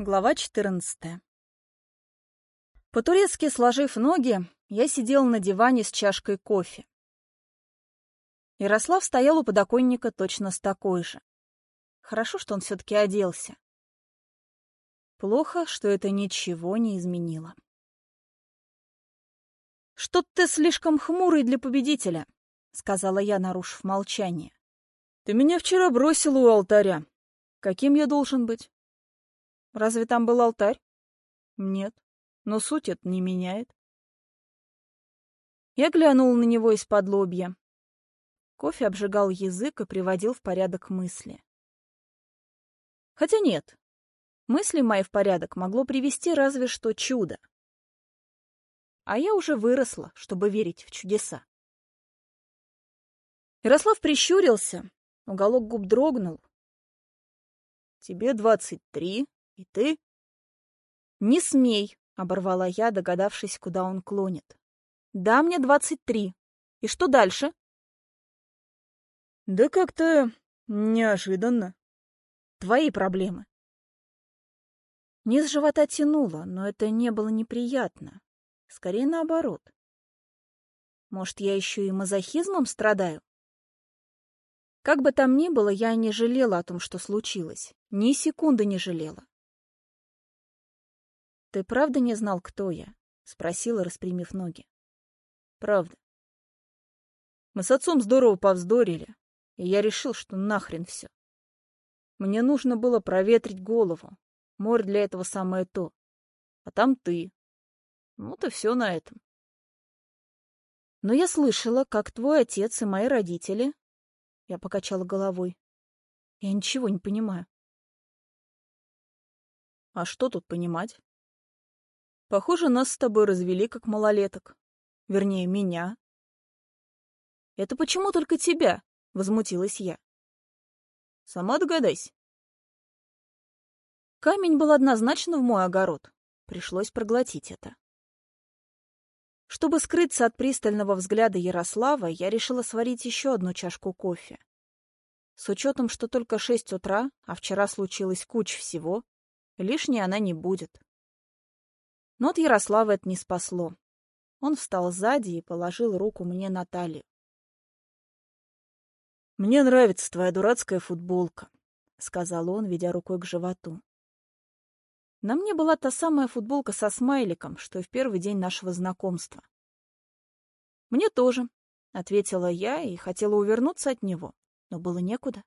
Глава 14 По-турецки сложив ноги, я сидел на диване с чашкой кофе. Ярослав стоял у подоконника точно с такой же. Хорошо, что он все-таки оделся. Плохо, что это ничего не изменило. «Что ты слишком хмурый для победителя», — сказала я, нарушив молчание. «Ты меня вчера бросил у алтаря. Каким я должен быть?» Разве там был алтарь? Нет. Но суть это не меняет. Я глянул на него из-под лобья. Кофе обжигал язык и приводил в порядок мысли. Хотя нет. Мысли мои в порядок могло привести разве что чудо. А я уже выросла, чтобы верить в чудеса. Ярослав прищурился, уголок губ дрогнул. «Тебе двадцать три, и ты? Не смей, оборвала я, догадавшись, куда он клонит. Да, мне двадцать три. И что дальше? Да как-то неожиданно. Твои проблемы. Низ живота тянуло, но это не было неприятно. Скорее наоборот. Может, я еще и мазохизмом страдаю? Как бы там ни было, я не жалела о том, что случилось. Ни секунды не жалела. «Ты правда не знал, кто я?» — спросила, распрямив ноги. «Правда. Мы с отцом здорово повздорили, и я решил, что нахрен все. Мне нужно было проветрить голову. Море для этого самое то. А там ты. Вот и все на этом. Но я слышала, как твой отец и мои родители... Я покачала головой. Я ничего не понимаю. А что тут понимать? Похоже, нас с тобой развели как малолеток. Вернее, меня. Это почему только тебя? Возмутилась я. Сама догадайся. Камень был однозначно в мой огород. Пришлось проглотить это. Чтобы скрыться от пристального взгляда Ярослава, я решила сварить еще одну чашку кофе. С учетом, что только шесть утра, а вчера случилось куча всего, лишней она не будет. Но от Ярослава это не спасло. Он встал сзади и положил руку мне на талию. «Мне нравится твоя дурацкая футболка», — сказал он, ведя рукой к животу. На мне была та самая футболка со смайликом, что и в первый день нашего знакомства. «Мне тоже», — ответила я и хотела увернуться от него, но было некуда.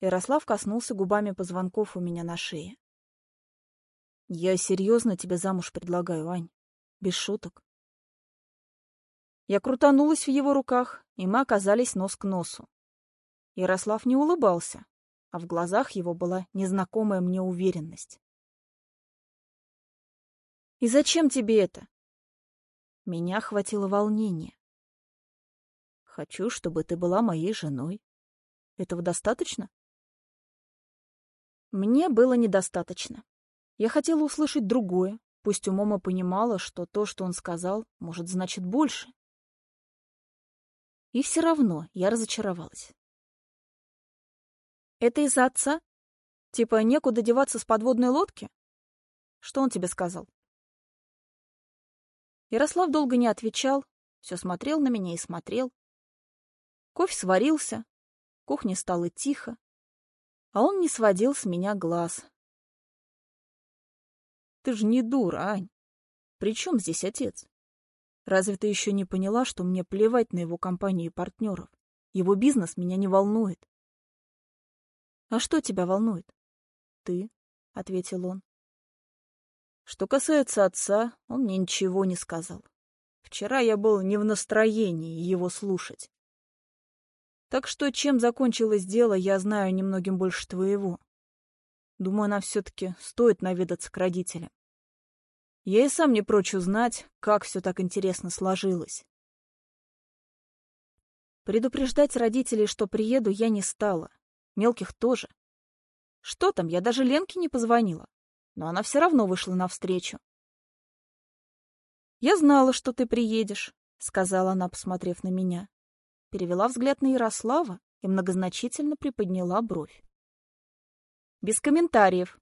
Ярослав коснулся губами позвонков у меня на шее. Я серьезно тебе замуж предлагаю, Ань. Без шуток. Я крутанулась в его руках, и мы оказались нос к носу. Ярослав не улыбался, а в глазах его была незнакомая мне уверенность. «И зачем тебе это?» Меня охватило волнение. «Хочу, чтобы ты была моей женой. Этого достаточно?» Мне было недостаточно. Я хотела услышать другое, пусть умом и понимала, что то, что он сказал, может, значит больше. И все равно я разочаровалась. «Это из-за отца? Типа некуда деваться с подводной лодки? Что он тебе сказал?» Ярослав долго не отвечал, все смотрел на меня и смотрел. Кофе сварился, в кухне стало тихо, а он не сводил с меня глаз, ты же не дура, Ань. При чем здесь отец? Разве ты еще не поняла, что мне плевать на его компанию и партнеров? Его бизнес меня не волнует. А что тебя волнует? Ты, — ответил он. Что касается отца, он мне ничего не сказал. Вчера я был не в настроении его слушать. Так что чем закончилось дело, я знаю немногим больше твоего. Думаю, нам все-таки стоит наведаться к родителям. Я и сам не прочь узнать, как все так интересно сложилось. Предупреждать родителей, что приеду, я не стала. Мелких тоже. Что там, я даже Ленке не позвонила. Но она все равно вышла навстречу. «Я знала, что ты приедешь», — сказала она, посмотрев на меня. Перевела взгляд на Ярослава и многозначительно приподняла бровь. «Без комментариев»,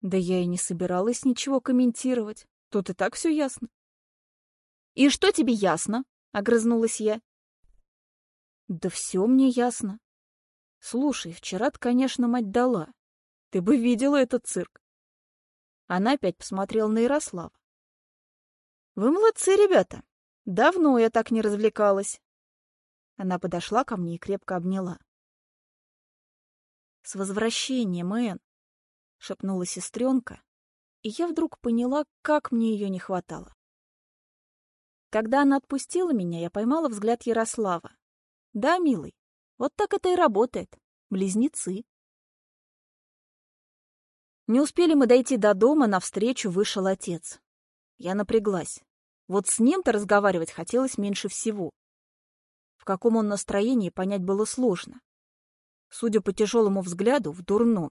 Да я и не собиралась ничего комментировать. Тут и так все ясно. «И что тебе ясно?» — огрызнулась я. «Да все мне ясно. Слушай, вчера-то, конечно, мать дала. Ты бы видела этот цирк. Она опять посмотрела на Ярослава. Вы молодцы, ребята. Давно я так не развлекалась. Она подошла ко мне и крепко обняла. С возвращением, Эн, шепнула сестренка, и я вдруг поняла, как мне ее не хватало. Когда она отпустила меня, я поймала взгляд Ярослава. Да, милый, вот так это и работает. Близнецы. Не успели мы дойти до дома, навстречу вышел отец. Я напряглась. Вот с ним-то разговаривать хотелось меньше всего. В каком он настроении, понять было сложно. Судя по тяжелому взгляду, в дурном.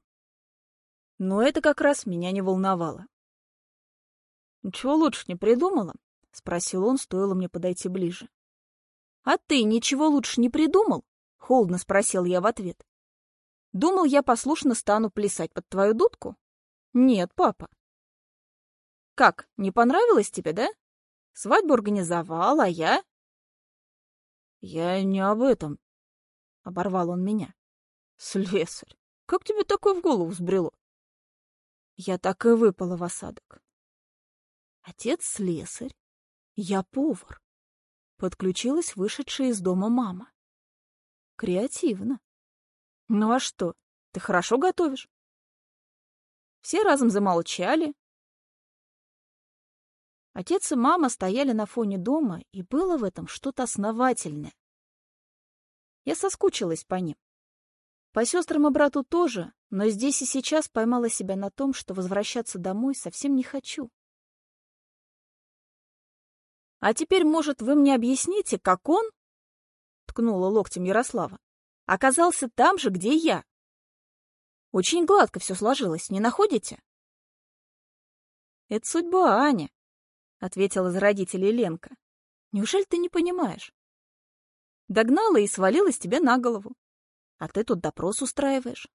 Но это как раз меня не волновало. «Ничего лучше не придумала?» — спросил он, стоило мне подойти ближе. «А ты ничего лучше не придумал?» — холодно спросил я в ответ. «Думал, я послушно стану плясать под твою дудку?» Нет, папа. Как, не понравилось тебе, да? Свадьбу организовал, а я... Я не об этом. Оборвал он меня. Слесарь, как тебе такое в голову взбрело? Я так и выпала в осадок. Отец слесарь, я повар. Подключилась вышедшая из дома мама. Креативно. Ну а что, ты хорошо готовишь? Все разом замолчали. Отец и мама стояли на фоне дома, и было в этом что-то основательное. Я соскучилась по ним. По сестрам и брату тоже, но здесь и сейчас поймала себя на том, что возвращаться домой совсем не хочу. «А теперь, может, вы мне объясните, как он?» — ткнула локтем Ярослава. «Оказался там же, где я». Очень гладко все сложилось, не находите? Это судьба, Аня, ответила за родителей Ленка. Неужели ты не понимаешь? Догнала и свалилась тебе на голову. А ты тут допрос устраиваешь.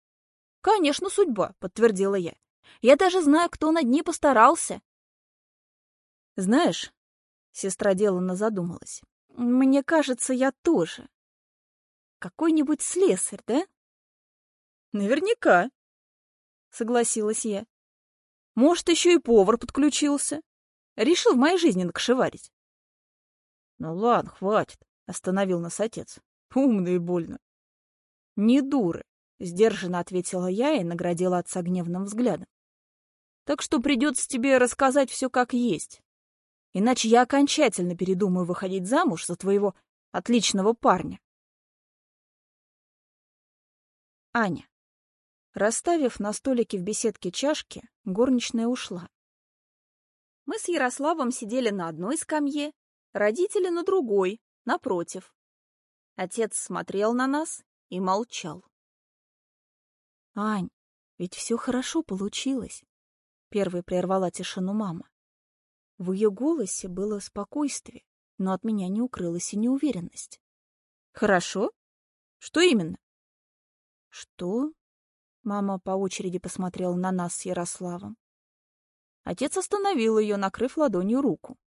Конечно, судьба, подтвердила я. Я даже знаю, кто над ней постарался. Знаешь, сестра деланно задумалась. Мне кажется, я тоже. Какой-нибудь слесарь, да? Наверняка, согласилась я. Может, еще и повар подключился. Решил в моей жизни накшеварить. Ну ладно, хватит, остановил нас отец. Умно и больно. Не дуры, сдержанно ответила я и наградила отца гневным взглядом. Так что придется тебе рассказать все как есть. Иначе я окончательно передумаю выходить замуж за твоего отличного парня. Аня. Расставив на столике в беседке чашки, горничная ушла. Мы с Ярославом сидели на одной скамье, родители на другой, напротив. Отец смотрел на нас и молчал. «Ань, ведь все хорошо получилось», — первой прервала тишину мама. В ее голосе было спокойствие, но от меня не укрылась и неуверенность. «Хорошо? Что именно?» «Что?» Мама по очереди посмотрела на нас с Ярославом. Отец остановил ее, накрыв ладонью руку.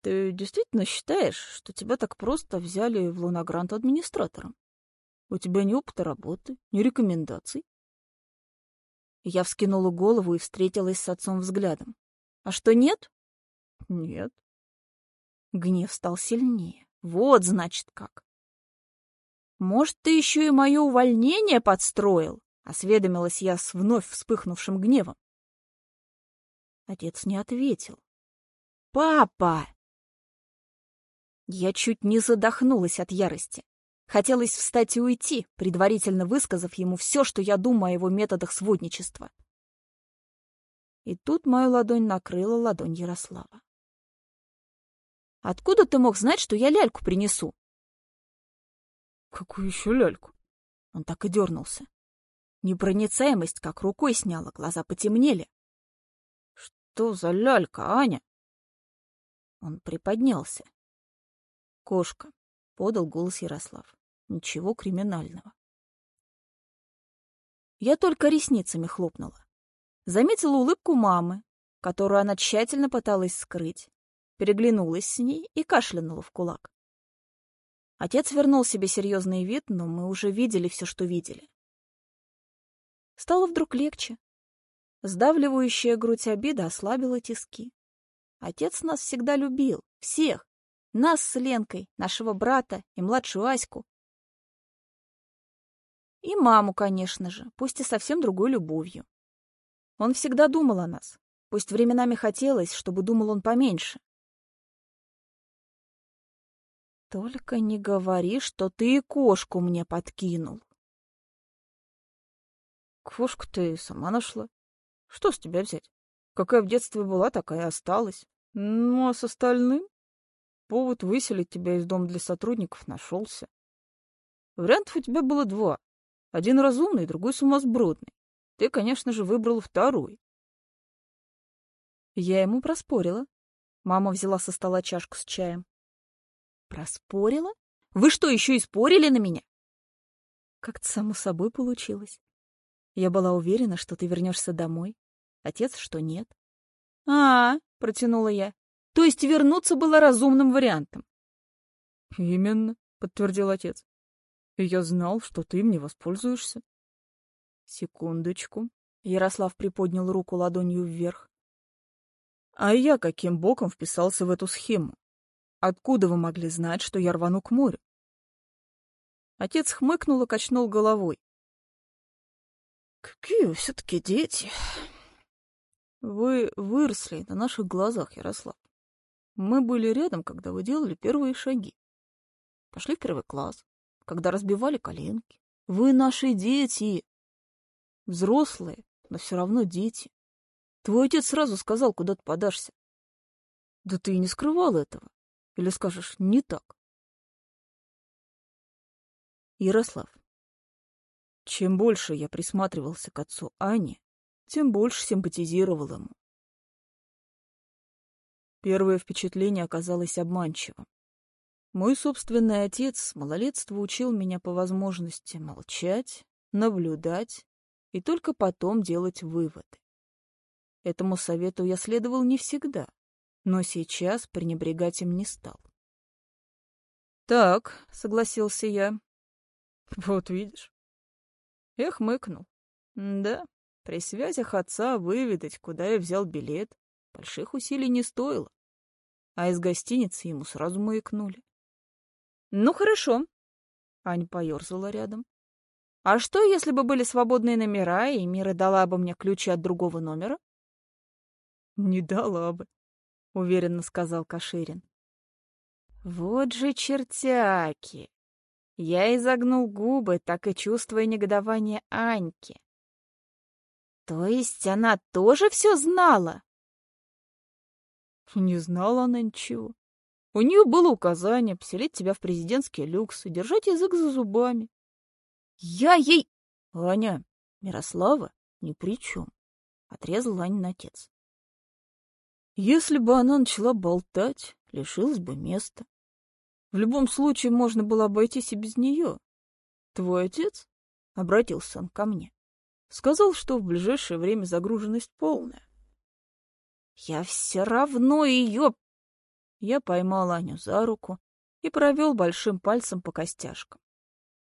«Ты действительно считаешь, что тебя так просто взяли в Луногрант администратором? У тебя ни опыта работы, ни рекомендаций?» Я вскинула голову и встретилась с отцом взглядом. «А что, нет?» «Нет». Гнев стал сильнее. Вот, значит, как. «Может, ты еще и мое увольнение подстроил?» — осведомилась я с вновь вспыхнувшим гневом. Отец не ответил. «Папа!» Я чуть не задохнулась от ярости. Хотелось встать и уйти, предварительно высказав ему все, что я думаю о его методах сводничества. И тут мою ладонь накрыла ладонь Ярослава. «Откуда ты мог знать, что я ляльку принесу?» Какую еще ляльку? Он так и дернулся. Непроницаемость как рукой сняла, глаза потемнели. Что за лялька, Аня? Он приподнялся. Кошка, подал голос Ярослав. Ничего криминального. Я только ресницами хлопнула. Заметила улыбку мамы, которую она тщательно пыталась скрыть, переглянулась с ней и кашлянула в кулак. Отец вернул себе серьезный вид, но мы уже видели все, что видели. Стало вдруг легче. Сдавливающая грудь обида ослабила тиски. Отец нас всегда любил, всех. Нас с Ленкой, нашего брата и младшую Аську. И маму, конечно же, пусть и совсем другой любовью. Он всегда думал о нас, пусть временами хотелось, чтобы думал он поменьше. Только не говори, что ты и кошку мне подкинул. Кошку ты сама нашла. Что с тебя взять? Какая в детстве была, такая и осталась. Ну, а с остальным? Повод выселить тебя из дома для сотрудников нашелся. Вариантов у тебя было два. Один разумный, другой сумасбродный. Ты, конечно же, выбрал второй. Я ему проспорила. Мама взяла со стола чашку с чаем. Проспорила? Вы что, еще и спорили на меня? Как-то само собой получилось. Я была уверена, что ты вернешься домой. Отец, что нет. А, -а, -а протянула я. То есть вернуться было разумным вариантом. Именно, подтвердил отец. И я знал, что ты мне воспользуешься. Секундочку. Ярослав приподнял руку ладонью вверх. А я каким боком вписался в эту схему? Откуда вы могли знать, что я рвану к морю? Отец хмыкнул и качнул головой. Какие вы все-таки дети. Вы выросли на наших глазах, Ярослав. Мы были рядом, когда вы делали первые шаги. Пошли в первый класс, когда разбивали коленки. Вы наши дети. Взрослые, но все равно дети. Твой отец сразу сказал, куда ты подашься. Да ты и не скрывал этого. Или скажешь, не так? Ярослав, чем больше я присматривался к отцу Ани, тем больше симпатизировал ему. Первое впечатление оказалось обманчивым. Мой собственный отец с малолетства учил меня по возможности молчать, наблюдать и только потом делать выводы. Этому совету я следовал не всегда, но сейчас пренебрегать им не стал. «Так», — согласился я. «Вот видишь, я хмыкнул. Да, при связях отца выведать, куда я взял билет, больших усилий не стоило. А из гостиницы ему сразу маякнули. Ну, хорошо. Аня поерзала рядом. А что, если бы были свободные номера, и Мира дала бы мне ключи от другого номера? Не дала бы, уверенно сказал Каширин. Вот же чертяки! Я изогнул губы, так и чувствуя негодование Аньки. То есть она тоже все знала? Не знала она ничего. У нее было указание поселить тебя в президентский люкс и держать язык за зубами. Я ей... Аня, Мирослава ни при чем. Отрезал Анин отец. Если бы она начала болтать, лишилась бы места. В любом случае можно было обойтись и без нее. Твой отец, — обратился он ко мне, — сказал, что в ближайшее время загруженность полная. Я все равно ее... Я поймал Аню за руку и провел большим пальцем по костяшкам.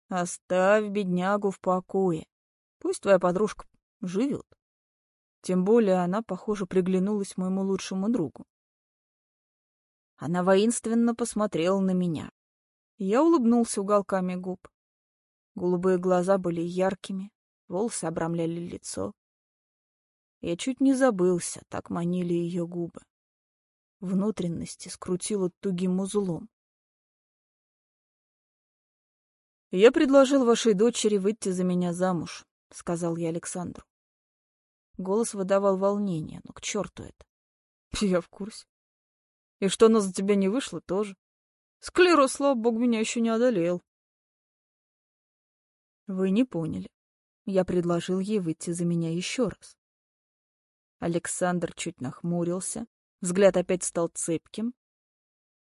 Оставь беднягу в покое. Пусть твоя подружка живет. Тем более она, похоже, приглянулась моему лучшему другу. Она воинственно посмотрела на меня. Я улыбнулся уголками губ. Голубые глаза были яркими, волосы обрамляли лицо. Я чуть не забылся, так манили ее губы. Внутренности скрутило тугим узлом. «Я предложил вашей дочери выйти за меня замуж», — сказал я Александру. Голос выдавал волнение, но к черту это. «Я в курсе. И что она за тебя не вышла, тоже. Склероз, слава богу, меня еще не одолел. Вы не поняли. Я предложил ей выйти за меня еще раз. Александр чуть нахмурился, взгляд опять стал цепким.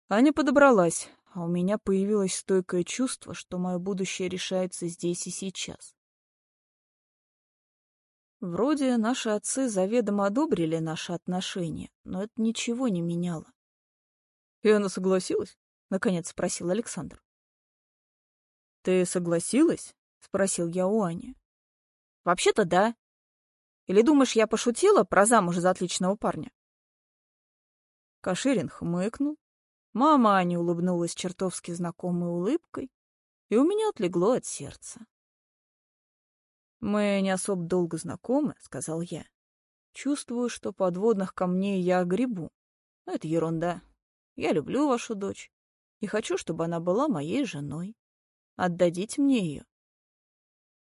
Аня подобралась, а у меня появилось стойкое чувство, что мое будущее решается здесь и сейчас. Вроде наши отцы заведомо одобрили наши отношения, но это ничего не меняло. И она согласилась? — наконец спросил Александр. «Ты согласилась?» — спросил я у Ани. «Вообще-то да. Или думаешь, я пошутила про замуж за отличного парня?» Каширин хмыкнул. Мама Ани улыбнулась чертовски знакомой улыбкой, и у меня отлегло от сердца. «Мы не особо долго знакомы», — сказал я. «Чувствую, что подводных камней я огребу. Но это ерунда. Я люблю вашу дочь и хочу, чтобы она была моей женой. Отдадите мне ее.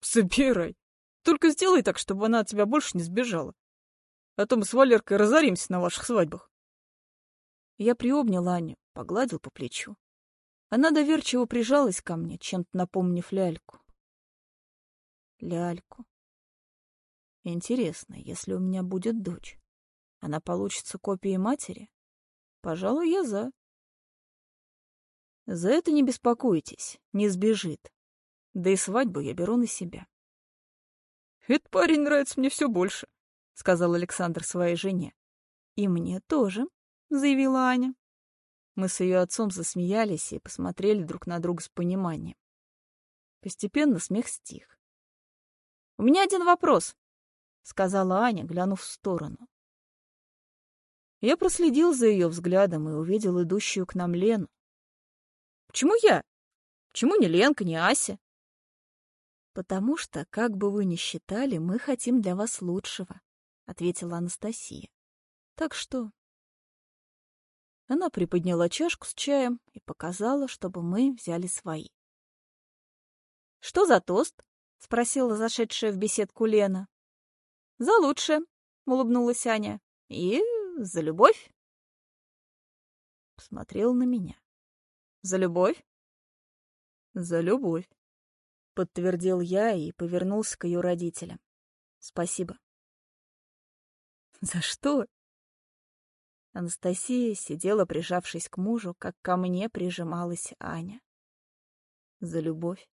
Собирай. Только сделай так, чтобы она от тебя больше не сбежала. А то мы с Валеркой разоримся на ваших свадьбах. Я приобнял Аню, погладил по плечу. Она доверчиво прижалась ко мне, чем-то напомнив ляльку. Ляльку. Интересно, если у меня будет дочь, она получится копией матери? Пожалуй, я за. За это не беспокойтесь, не сбежит. Да и свадьбу я беру на себя. «Этот парень нравится мне все больше», — сказал Александр своей жене. «И мне тоже», — заявила Аня. Мы с ее отцом засмеялись и посмотрели друг на друга с пониманием. Постепенно смех стих. «У меня один вопрос», — сказала Аня, глянув в сторону. Я проследил за ее взглядом и увидел идущую к нам Лену, Почему я? Почему не Ленка, не Ася? Потому что, как бы вы ни считали, мы хотим для вас лучшего, ответила Анастасия. Так что... Она приподняла чашку с чаем и показала, чтобы мы взяли свои. «Что за тост?» — спросила зашедшая в беседку Лена. «За лучшее», — улыбнулась Аня. «И за любовь». Посмотрел на меня. За любовь? За любовь, подтвердил я и повернулся к ее родителям. Спасибо. За что? Анастасия сидела, прижавшись к мужу, как ко мне прижималась Аня. За любовь.